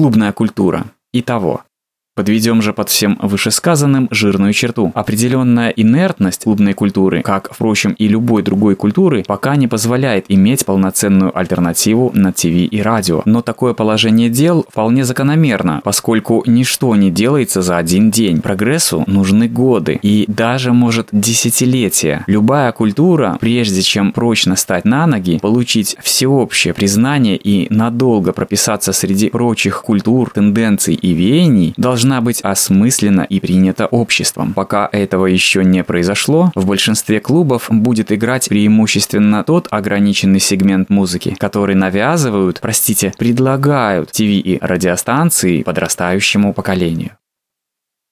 клубная культура. Итого, Подведем же под всем вышесказанным жирную черту. Определенная инертность клубной культуры, как, впрочем, и любой другой культуры, пока не позволяет иметь полноценную альтернативу на ТВ и радио. Но такое положение дел вполне закономерно, поскольку ничто не делается за один день. Прогрессу нужны годы и даже, может, десятилетия. Любая культура, прежде чем прочно стать на ноги, получить всеобщее признание и надолго прописаться среди прочих культур, тенденций и веяний, должна должна быть осмыслена и принята обществом. Пока этого еще не произошло, в большинстве клубов будет играть преимущественно тот ограниченный сегмент музыки, который навязывают, простите, предлагают ТВ и радиостанции подрастающему поколению.